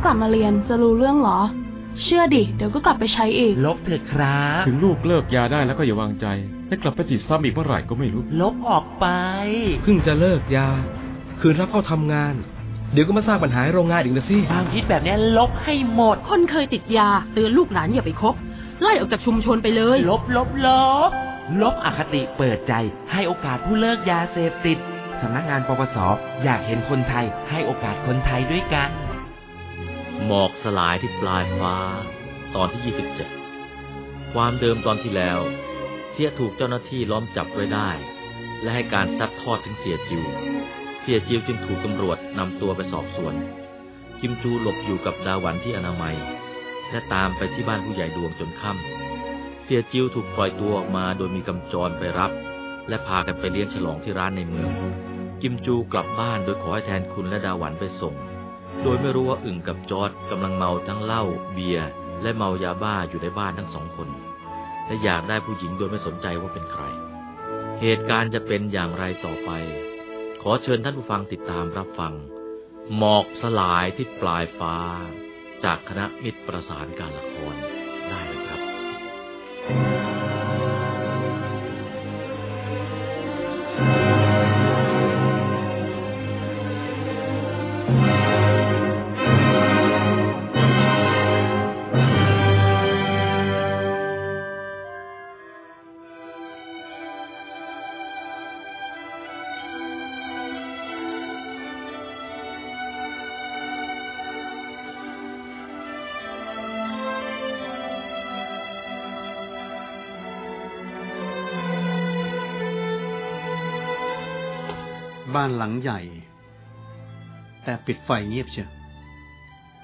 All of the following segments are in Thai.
กแล้วกลับมาเรียนจะรู้เรื่องเหรอ เชื่อดิ เดี๋ยวก็กลับไปใช้อีก ลบเถอะครับ ถึงลูกเลิกยาได้แล้วก็อย่าวางใจให้กลับไปติดซ้ำอีกเมื่อไหร่ก็ไม่รู้ลบออกไป เพิ่งจะเลิกยา คืนรับเข้าทำงาน เดี๋ยวก็มาสร้างปัญหาให้โรงงานอีกนะสิความคิดแบบนี้ลบให้หมด คนเคยติดยาเตือนลูกหลานอย่าไปคบไล่ออกจากชุมชนไปเลย ลบลบลบ ลบอคติเปิดใจ ให้โอกาสผู้เลิกยาเสพติดสำนักงานปปส อยากเห็นคนไทยให้โอกาสคนไทยด้วยกัน หมอกสลายที่ปลายฟ้า ตอนที่ 27 ความเดิมตอนที่แล้ว เสียถูกเจ้าหน้าที่ล้อมจับไว้ได้ และให้การซัดทอดถึงเสียจิว เสียจิวจึงถูกตำรวจนำตัวไปสอบสวน กิมจูหลบอยู่กับดาวันที่อนามัย และตามไปที่บ้านผู้ใหญ่ดวงจนค่ำเสียจิวถูกปล่อยตัวออกมาโดยมีกำจรไปรับ และพากันไปเลี้ยงฉลองที่ร้านในเมือง กิมจูกลับบ้านโดยขอให้แทนคุณและดาวันไปส่ง โดยไม่รู้ว่าอึ่งกับจอร์ดกำลังเมาทั้งเหล้าเบียร์และเมายาบ้าอยู่ในบ้านทั้งสองคน และอยากได้ผู้หญิงโดยไม่สนใจว่าเป็นใคร เหตุการณ์จะเป็นอย่างไรต่อไป ขอเชิญท่านผู้ฟังติดตามรับฟัง หมอกสลายที่ปลายฟ้า จากคณะมิตรประสานการละคร บ้านหลังใหญ่ แต่ปิดไฟเงียบเชียว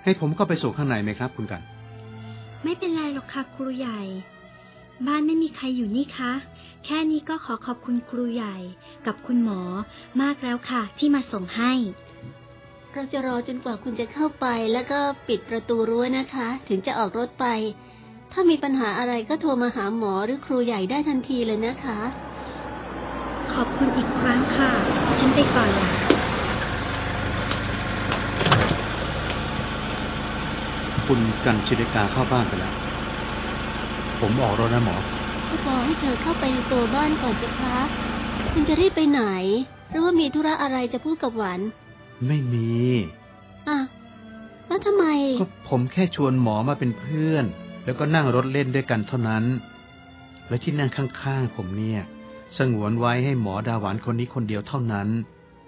ให้ผมเข้าไปสู่ข้างในไหมครับ คุณกัน ไม่เป็นไรหรอกค่ะครูใหญ่ บ้านไม่มีใครอยู่นี่คะ แค่นี้ก็ขอขอบคุณครูใหญ่ กับคุณหมอมากแล้วค่ะ ที่มาส่งให้ เราจะรอจนกว่าคุณจะเข้าไปแล้วก็ปิดประตูรั้วนะคะ ถึงจะออกรถไป ถ้ามีปัญหาอะไรก็โทรมาหาหมอหรือครูใหญ่ได้ทันทีเลยนะคะ ขอบคุณอีกครั้งค่ะฉัน ไปก่อนละคุณกันชิดกาเข้าบ้านไปแล้ว ผมออกรถนะหมอก็บอกให้เธอเข้าไปในตัวบ้านก่อนสิคะคุณจะรีบไปไหน หรือว่ามีธุระอะไรจะพูดกับหวาน ไม่มี อะ แล้วทำไม ก็ผมแค่ชวนหมอมาเป็นเพื่อน แล้วก็นั่งรถเล่นด้วยกันเท่านั้น และที่นั่งข้างๆผมเนี่ย สงวนไว้ให้หมอดาหวานคนนี้คนเดียวเท่านั้น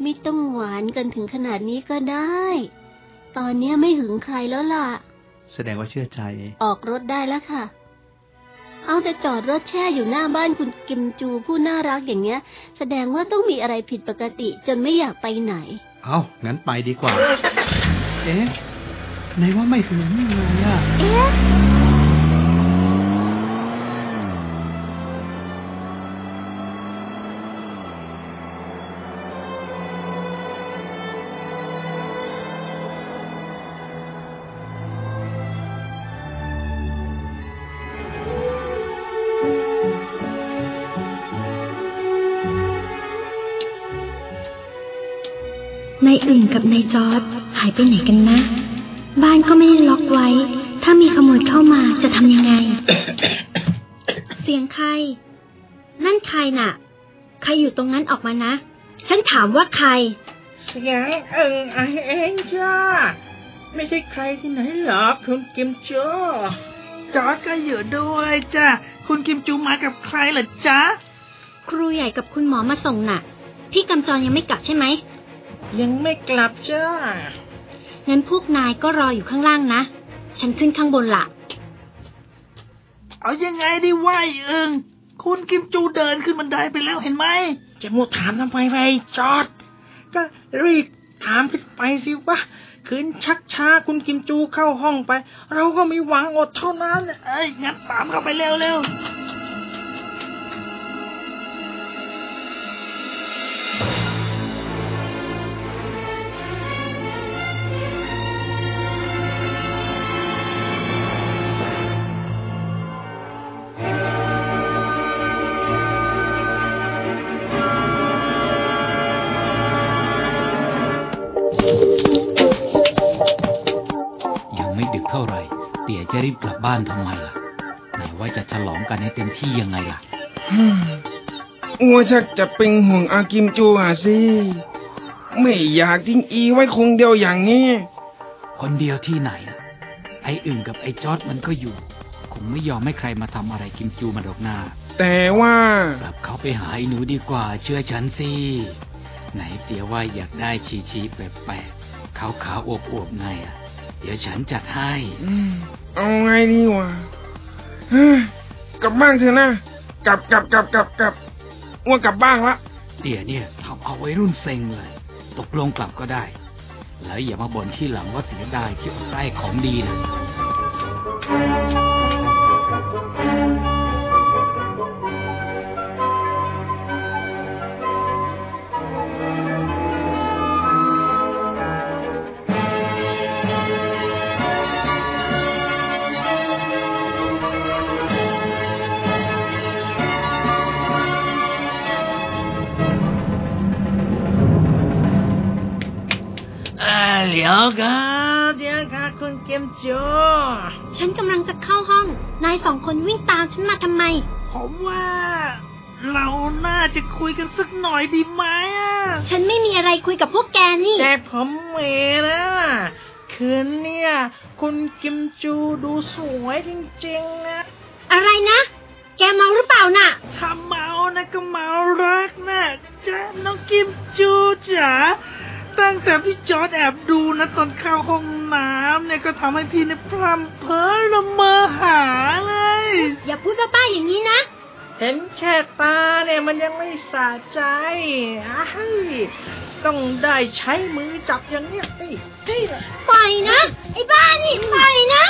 ไม่ต้องหวานกันถึงขนาดนี้ก็ได้ ตอนเนี้ยไม่หึงใครแล้วล่ะ แสดงว่าเชื่อใจ ออกรถได้แล้วค่ะ เอาแต่จอดรถแช่อยู่หน้าบ้านคุณกิมจูผู้น่ารักอย่างเงี้ย แสดงว่าต้องมีอะไรผิดปกติจนไม่อยากไปไหน เอางั้นไปดีกว่า เอ๊ะไหนว่าไม่หึงนี่ไงอะเอ๊ะ นายอึ่งกับนายจอร์ดหายไปไหนกันนะ บ้านก็ไม่ได้ล็อกไว้ ถ้ามีขโมยเข้ามาจะทำยังไง เสียงใคร นั่นใครน่ะ ใครอยู่ตรงนั้นออกมานะ ฉันถามว่าใคร เสียงเอิงไอเองจ้า ไม่ใช่ใครที่ไหนหรอกคุณกิมโจจอร์ดก็อยู่ด้วยจ้ะคุณกิมจูมากับใครเหรอจ๊ะ ครูใหญ่กับคุณหมอมาส่งน่ะ พี่กำจรยังไม่กลับใช่ไหม ยังไม่กลับจ้า งั้นพวกนายก็รออยู่ข้างล่างนะ ฉันขึ้นข้างบนละเอายังไงดีวะไอ้เอิงคุณกิมจูเดินขึ้นบันไดไปแล้วเห็นไหม จะมัวถามทำไมไปจอด ก็รีบถามขึ้นไปสิวะคืนชักช้าคุณกิมจูเข้าห้องไป เราก็มีหวังอดเท่านั้น เอ้ยงั้นตามเข้าไปเร็วเบกลับบ้านทำไมล่ะ ไหนว่าจะฉลองกันให้เต็มที่ยังไงล่ะอัวชักจะเป็นห่วงอากิมจูอะสิ ไม่อยากทิ้งอีไว้คงเดียวอย่างนี้ คนเดียวที่ไหนล่ะไอ้อึ่งกับไอ้จอดมันก็อยู่ คงไม่ยอมให้ใครมาทำอะไรกิมจูมันหรอกนาแต่ว่ากลับเขาไปหาไอ้หนูดีกว่า เชื่อฉันสิ ไหนเตี๋ยว่าอยากได้ชีชีแปลกๆขาวขาวๆอวบอวบๆไงอะ เดี๋ยวฉันจัดให้ อืม เอาไงดีวะกลับบ้านเถอะนะกลับกลับกลับกลับกลับอ้วนกลับบ้านละเตี๋ยเนี่ยทำเอาไว้รุ่นเซ็งเลย ตกลงกลับก็ได้ แล้วอย่ามาบ่นที่หลังว่าเสียดายที่อดได้ของดีนะ ดี๋ยวครับเดี๋ยวครับคุณกิมโจฉันกำลังจะเข้าห้อง นายสองคนวิ่งตามฉันมาทำไม ผมว่า เราน่าจะคุยกันสักหน่อยดีไหมอะ ฉันไม่มีอะไรคุยกับพวกแกนี่ แต่ผมเมนะคืนเนี่ย คุณกิมจูดูสวยจริงๆนะ อะไรนะ แกเมาหรือเปล่าน่ะ ถ้าเมานะก็เมารักนะจ๊ะน้องกิมจูจ๋า ตั้งแต่พี่จอร์ดแอบดูนะตอนเข้าห้องน้ำเนี่ยก็ทำให้พี่เนี่ยพร่ำเพ้อละเมอหาเลย อย่าพูดบ้าๆอย่างนี้นะ เห็นแค่ตาเนี่ยมันยังไม่สะใจอ้ายต้องได้ใช้มือจับอย่างเนี้ยนี่นี่แหละปล่อยนะ ไอ้บ้านี่ปล่อยนะ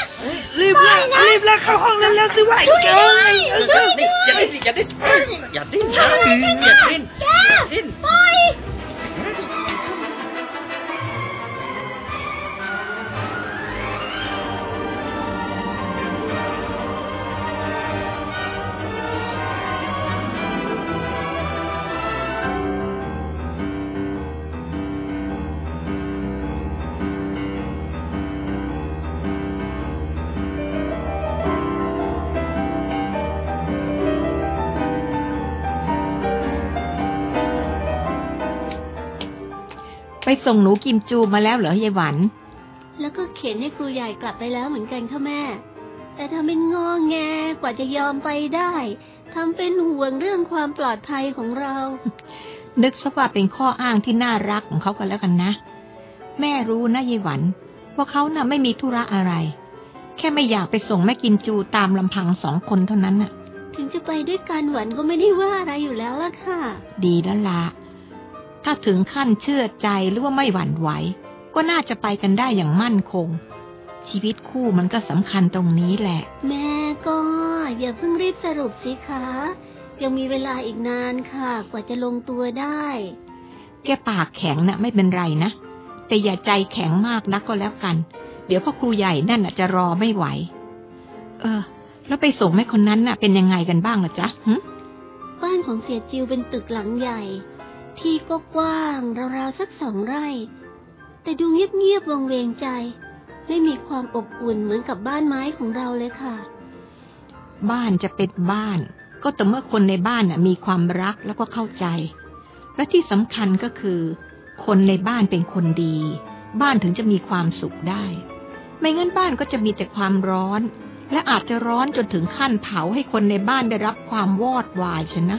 รีบละรีบละเข้าห้องแล้วแล้วสิว่าไอ้เจ้ยช่วยด้วยอย่าดิ้นอย่าดิ้นอย่าดิ้นอย่าดิ้นอย่าดิ้นแกอย่าดิ้นปล่อย ไปส่งหนูกิมจูมาแล้วเหรอยายหวัน แล้วก็เข็นให้ครูใหญ่กลับไปแล้วเหมือนกันค่ะแม่ แต่ถ้าไม่งอแงกว่าจะยอมไปได้ทำเป็นห่วงเรื่องความปลอดภัยของเรา นึกซะว่าเป็นข้ออ้างที่น่ารักของเขากันแล้วกันนะ แม่รู้นะยายหวัน ว่าเขาน่ะไม่มีธุระอะไร แค่ไม่อยากไปส่งแม่กินจูตามลำพังสองคนเท่านั้นน่ะ ถึงจะไปด้วยกันหวันก็ไม่ได้ว่าอะไรอยู่แล้วล่ะค่ะ ดีแล้วละ ถ้าถึงขั้นเชื่อใจหรือว่าไม่หวั่นไหว ก็น่าจะไปกันได้อย่างมั่นคง ชีวิตคู่มันก็สำคัญตรงนี้แหละ แม่ก็ อย่าเพิ่งรีบสรุปสิคะ ยังมีเวลาอีกนานค่ะ กว่าจะลงตัวได้ แกปากแข็งนะ่ะไม่เป็นไรนะ แต่อย่าใจแข็งมากนักก็แล้วกัน เดี๋ยวพ่อครูใหญ่นั่นน่ะจะรอไม่ไหว เออ แล้วไปส่งแม่คนนั้นน่ะ เป็นยังไงกันบ้างล่ะจ๊ะหึบ้านของเสียจิวเป็นตึกหลังใหญ่ ที่ก็กว้างราวๆสักสองไร่ แต่ดูเงียบๆวงเวงใจ ไม่มีความอบอุ่นเหมือนกับบ้านไม้ของเราเลยค่ะ บ้านจะเป็นบ้าน ก็แต่อเมื่อคนในบ้านมีความรักแล้วก็เข้าใจ และที่สำคัญก็คือ คนในบ้านเป็นคนดี บ้านถึงจะมีความสุขได้ ไม่งั้นบ้านก็จะมีแต่ความร้อน และอาจจะร้อนจนถึงขั้นเผาให้คนในบ้านได้รับความวอดวายชนะ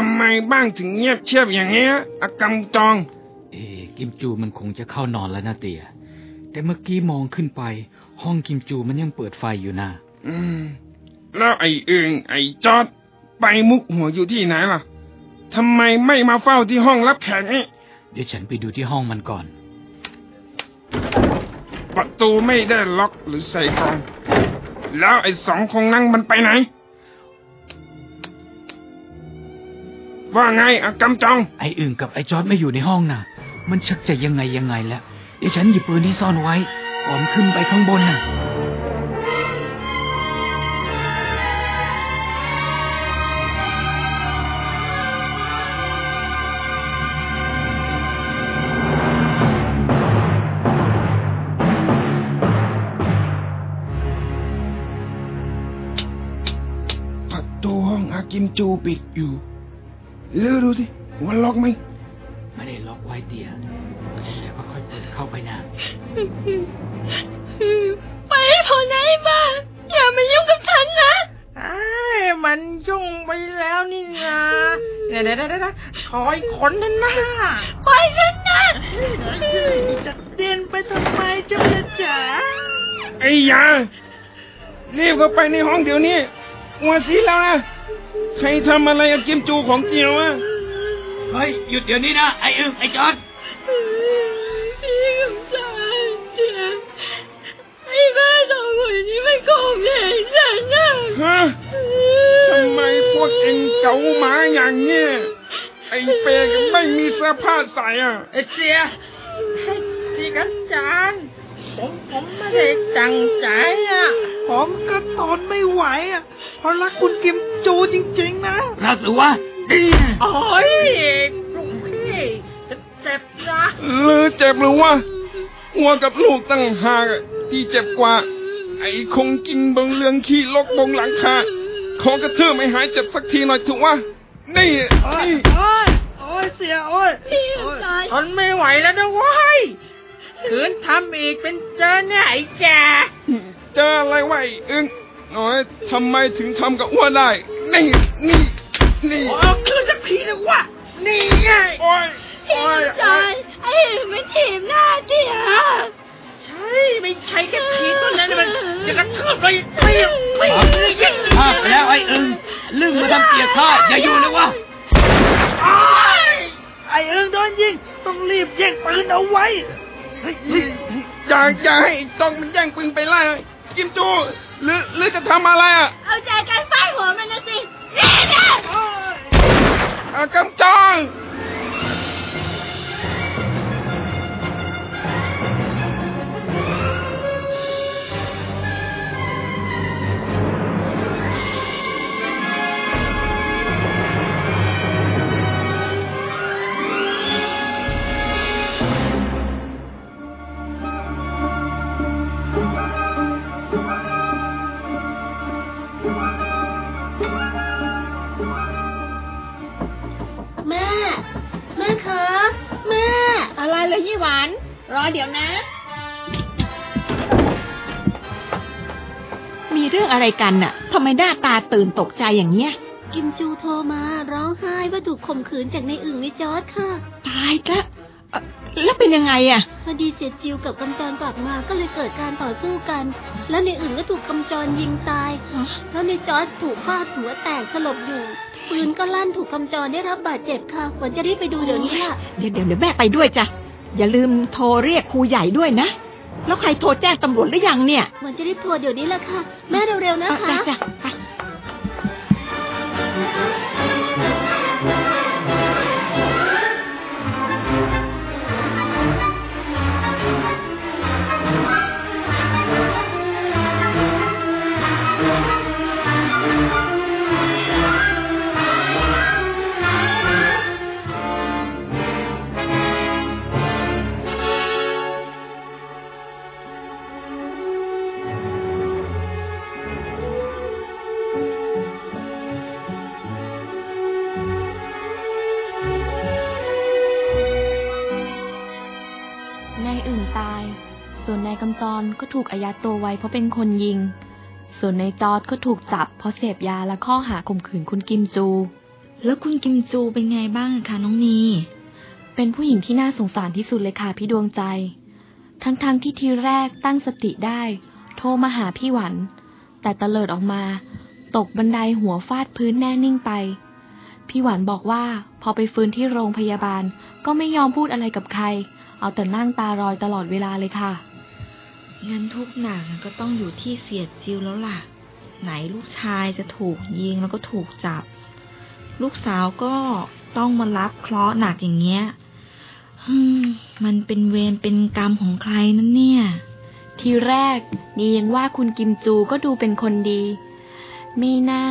ทำไมบ้างถึงเงียบเชียบอย่างเงี้ยอากำจอง เอ๊ะกิมจูมันคงจะเข้านอนแล้วนะเตียแต่เมื่อกี้มองขึ้นไป ห้องกิมจูมันยังเปิดไฟอยู่นะอืม แล้วไอ้เอิงไอ้จอด ไปมุกหัวอยู่ที่ไหนล่ะทำไมไม่มาเฝ้าที่ห้องรับแขกนี่เดี๋ยวฉันไปดูที่ห้องมันก่อน ประตูไม่ได้ล็อกหรือใส่กรองแล้วไอ้สองคงนั่งมันไปไหน ว่าไงอากำจอง ไอ้อึ่งกับไอ้จอร์ดไม่อยู่ในห้องน่ะ มันชักจะยังไงยังไงแล้วเดี๋ยวฉันหยิบปืนที่ซ่อนไว้ก่อนขึ้นไปข้างบนน่ะประตูห้องอากิมจูปิดอยู่ เลือดูสิว่าล็อกไหมไม่ได้ล็อกไว้เตียฉันจะค่อยๆเปิดเข้าไปนะไปให้พ้นไอ้บ้าอย่ามายุ่งกับฉันนะไอ้มันยุ่งไปแล้วนี่นะเดี๋ยวเดี๋ยวเดี๋ยวคอยคนนั่นนะไปฉันนะจะเดินไปทำไมเจ้าจ๋าไอ้ยารีบเข้าไปในห้องเดี๋ยวนี้วัวสีแล้วนะ ใครทำอะไรอากิมจูของเจียวอะเฮ้ยหยุดเดี๋ยวนี้นะไอ้อึ่งไอ้จอร์ดพี่กำจัดเจ็บไอ้บ้าสองคนนี้ไม่โกงเหงฉันนะฮะทำไมพวกเองเก๋าหมาอย่างเงี้ยไอ้เปรก็ไม่มีเสื้อผ้าใส่อะไอ้เสียพี่กำจัด ผมผมไม่ได้ตั้งใจอะ ผมก็ทนไม่ไหวอะเพราะรักคุณกิมจูจริง ๆ นะรักหรือวะดีโอ้ยลุงพี่จะเจ็บนะหรือเจ็บหรือว่าวัวกับลูกตั้งหากอะที่เจ็บกว่า ไอ้คงกินบงเรืองขี้ลกบงหลังคาขอกระเทือไม่หายเจ็บสักทีหน่อยถูกว่านี่โอ้ยนี่โอ้ยโอ้ยเสียโอ้ยพี่ตายทนไม่ไหวแล้วนะเว้ย คืนทำอีกเป็นเจอเนี่ยไอ้แกเจออะไรวะไอ้อึ้งน้อยทำไมถึงทำกับอ้วนได้ นี่ นี่ นี่โอ้คืนสักทีนึงวะนี่ไงโอ้ยโอ้ยโอ้ยไอ้ไม่ถีบหน้าเดียใช่ ไม่ใช่แค่ถีบตัวนั้นมันจะกระทืบเลยไม่ไม่ไม่ยังภาพไปแล้วไอ้อึ่งลึ่งมาทำเกียร์ข้าอย่าอยู่เลยวะไอ้เอิงโดนยิงตต้องรีบแย่งปืนเอาไว้ อย่าอย่าให้จ้องมันแย่งปืนไปไล่กิมจูหรือหรือจะทำอะไรอะ เอาใจกันฟาดหัวมันนะสินี่นะอะกำจอง องอะไรกันน่ะทำไมหน้าตาตื่นตกใจอย่างเนี้ย กิมจูโทรมา ร้องไห้ว่าถูกข่มขืนจากในอึ่งในจอร์ดค่ะ ตายละเอ่อแล้วเป็นยังไงอะพอดีเสียจิวกับกำจรกลับมาก็เลยเกิดการต่อสู้กัน แล้วในอึ่งก็ถูกกำจรยิงตาย แล้วในจอร์ดถูกฟาดหัวแตกสลบอยู่ ปืนก็ลั่นถูกกำจรได้รับบาดเจ็บค่ะฝนจะรีบไปดูเดี๋ยวนี้ล่ะ เดี๋ยวเดี๋ยวเดี๋ยวแม่ไปด้วยจ้ะ อย่าลืมโทรเรียกครูใหญ่ด้วยนะ แล้วใครโทรแจ้งตำรวจหรือยังเนี่ยฝนจะรีบโทรเดี๋ยวนี้ล่ะค่ะ แม่เร็วๆนะคะได้จ้ะ ถูกอายัดตัวไว้เพราะเป็นคนยิง ส่วนนายจอร์ดก็ถูกจับเพราะเสพยาและข้อหาข่มขืนคุณกิมจู แล้วคุณกิมจูเป็นไงบ้างคะน้องนีเป็นผู้หญิงที่น่าสงสารที่สุดเลยค่ะพี่ดวงใจ ทั้งๆทที่ทีแรกตั้งสติได้ โทรมาหาพี่หวัน แต่ตะเลิดออกมา ตกบันไดหัวฟาดพื้นแน่นิ่งไป พี่หวานบอกว่าพอไปฟื้นที่โรงพยาบาลก็ไม่ยอมพูดอะไรกับใคร เอาแต่นั่งตารอยตลอดเวลาเลยค่ะ งั้นทุกหนักก็ต้องอยู่ที่เสียดจิวแล้วล่ะ ไหนลูกชายจะถูกยิงแล้วก็ถูกจับ ลูกสาวก็ต้องมารับเคราะห์หนักอย่างเงี้ยมมันเป็นเวรเป็นกรรมของใครนั่นเนี่ย ทีแรกนี่ยังว่าคุณกิมจูก็ดูเป็นคนดี ไม่น่า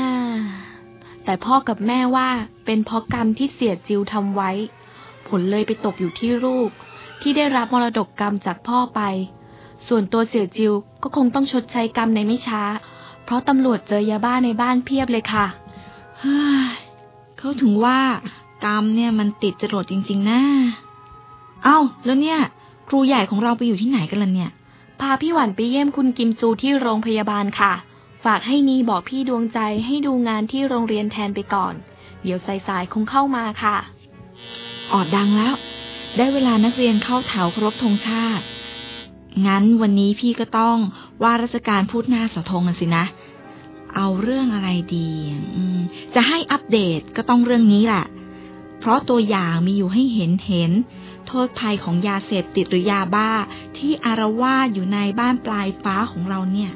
แต่พ่อกับแม่ว่าเป็นเพราะกรรมที่เสียจิวทำไว้ ผลเลยไปตกอยู่ที่ลูกที่ได้รับมรดกกรรมจากพ่อไป ส่วนตัวเสี่ยจิวก็คงต้องชดใช้กรรมในไม่ช้า เพราะตำรวจเจอยาบ้าในบ้านเพียบเลยค่ะ เฮ้ยเขาถึงว่ากรรมเนี่ยมันติดจรวดจริง ๆนะเอ้า แล้วเนี่ย ครูใหญ่ของเราไปอยู่ที่ไหนกันล่ะเนี่ย พาพี่หวันไปเยี่ยมคุณกิมจูที่โรงพยาบาลค่ะ ฝากให้นีบอกพี่ดวงใจให้ดูงานที่โรงเรียนแทนไปก่อน เดี๋ยวสายๆคงเข้ามาค่ะ ออดดังแล้ว ได้เวลานักเรียนเข้าแถวเคารพธงชาติ งั้นวันนี้พี่ก็ต้องว่าราชการพูดหน้าเสาธงกันสินะ เอาเรื่องอะไรดีจะให้อัปเดตก็ต้องเรื่องนี้แหละ เพราะตัวอย่างมีอยู่ให้เห็นเห็น โทษภัยของยาเสพติดหรือยาบ้าที่อารวาสอยู่ในบ้านปลายฟ้าของเราเนี่ย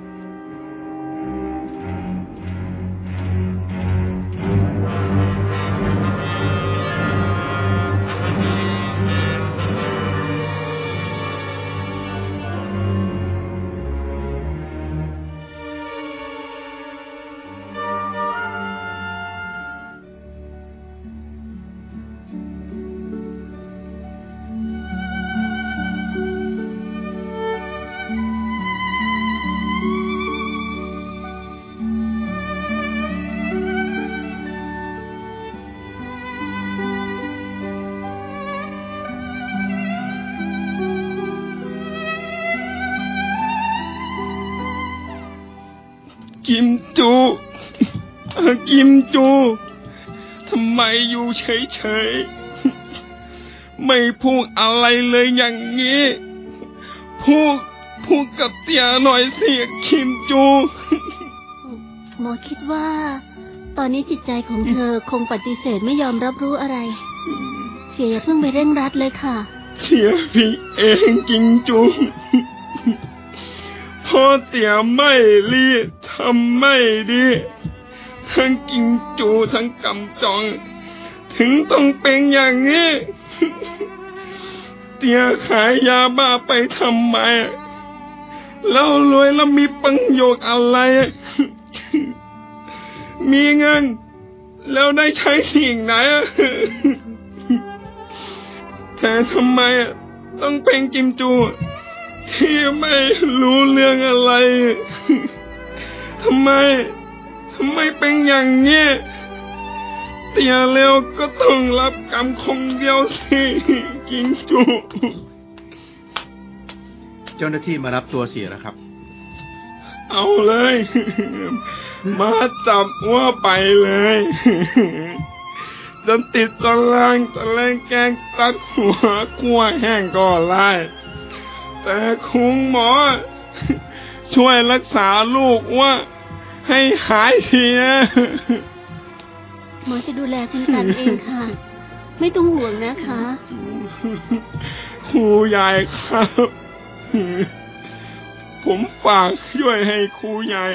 กิมจูทำไมอยู่เฉยๆ ไม่พูดอะไรเลยอย่างนี้ พูดพูดกับเตียหน่อยสิกิมจู หมอคิดว่า ตอนนี้จิตใจของเธอคงปฏิเสธไม่ยอมรับรู้อะไร เสียสียอย่าเพิ่งไปเร่งรัดเลยค่ะ เสียพี่เองจริงจุงพ่อเตี่ยไม่รีทำไม่ดี ทั้งกิงจูทั้งกำจอง ถึงต้องเป็นอย่างนี้ เตียขายยาบ้าไปทำไมเรารวยแล้วมีประโยชน์อะไร มีเงิน แล้วได้ใช้สิ่งไหนแต่ทำไมต้องเป็นกิมจู ที่ไม่รู้เรื่องอะไร ทำไม ทำไมเป็นอย่างนี้เตียเร็วก็ต้องรับกรรมคงเดียวสิกิมจู เจ้าหน้าที่มารับตัวเสียแล้วครับ เอาเลย มาจับว่าไปเลยจะติดตารางตะแลงแกงตัดหัวขั้วแห้งก็ไล่แต่คุณหมอ ช่วยรักษาลูกว่า ให้หายทีนะหมอจะดูแลคุณกันเองค่ะ ไม่ต้องห่วงนะคะครูใหญ่ครับ ผมฝากช่วยให้ครูใหญ่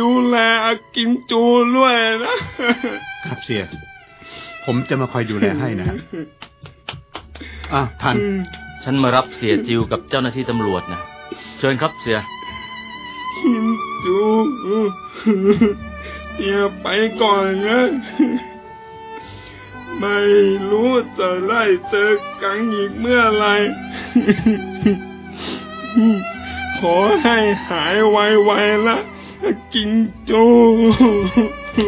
ดูแลอากิมจูด้วยนะครับเสีย ผมจะมาคอยดูแลให้นะครับอะทัน ฉันมารับเสียจิวกับเจ้าหน้าที่ตำรวจนะ เชิญครับเสียกิม จูอย่าไปก่อนนะ ไม่รู้จะได้เจอกันอีกเมื่อไร ขอให้หายไวๆละกินจูท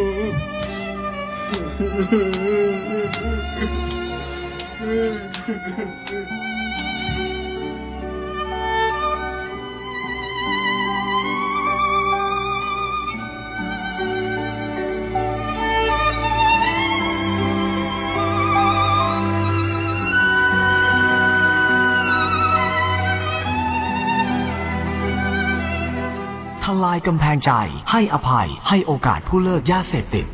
ลายกำแพงใจ ให้อภัย ให้โอกาสผู้เลิกยาเสพติด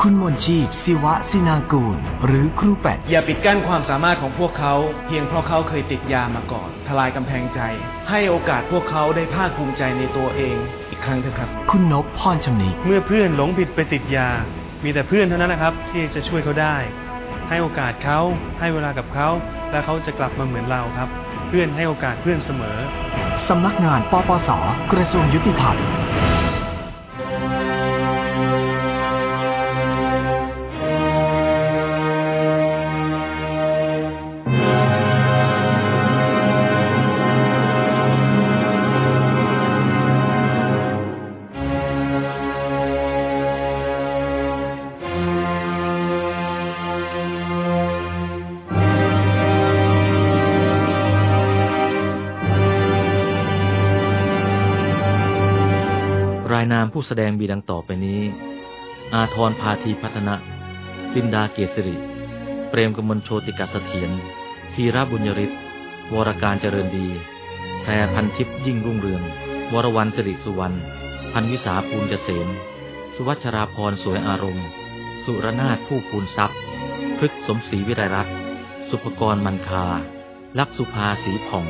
คุณมนชีพศิวะสินากูล หรือครูเป็ดอย่าปิดกั้นความสามารถของพวกเขา เพียงเพราะเขาเคยติดยามาก่อน ทลายกำแพงใจ ให้โอกาสพวกเขาได้ภาคภูมิใจในตัวเอง อีกครั้งเถอะครับ คุณนพพรชำนิเมื่อเพื่อนหลงผิดไปติดยา มีแต่เพื่อนเท่านั้นนะครับ ที่จะช่วยเขาได้ ให้โอกาสเขาให้เวลากับเขา แล้วเขาจะกลับมาเหมือนเราครับ เพื่อนให้โอกาสเพื่อนเสมอ สำนักงานปปส กระทรวงยุติธรรม ผู้แสดงมีดังต่อไปนี้ อาทรพาธีพัฒนะ ลินดาเกษริ เปรมกมลโชติกาสเถียรธีระบุญยริศวรการเจริญดี แพรพันทิพย์ยิ่งรุ่งเรือง วรวรรณสิริสุวรรณ พันวิสาภูลเกษม สุวัชราพรสวยอารมณ์ สุรนาถผู้ภูนทรัพย์ พฤกสมศรีวิไรรัตน์สุภกรมันคา ลักษุภาสีผ่อง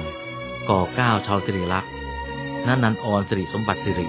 ก่อเก้าชาวสิริลักษณ์นันนันออนสิริสมบัติสิริ